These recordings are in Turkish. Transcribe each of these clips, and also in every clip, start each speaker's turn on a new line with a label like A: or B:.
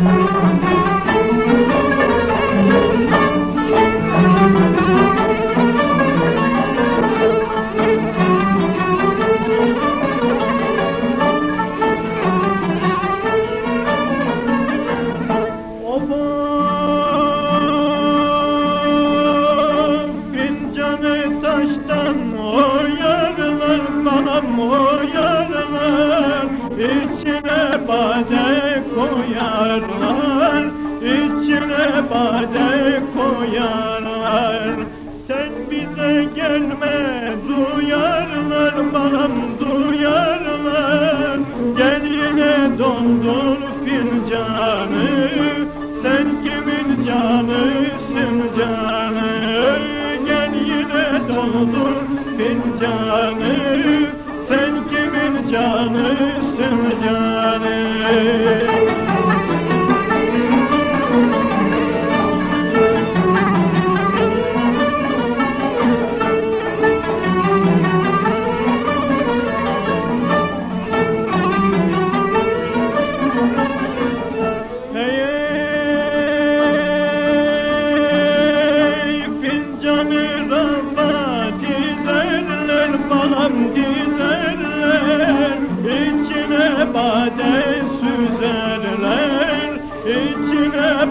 A: Oba fincanı taştan oyarlar bana oyarlar İçine bade koyarlar içine bade koyarlar. Sen bize gelme duyarlar balam duyarlar. Gel yine dondur fincanı Sen kimin canısın canı? Gel yine doldur fincanı Sen kimin canısın canı Thank you.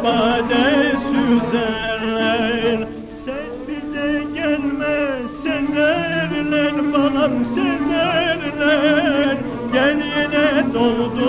A: Bade süzerler Sen bize gelme senerler balam senerler Gel yine doldur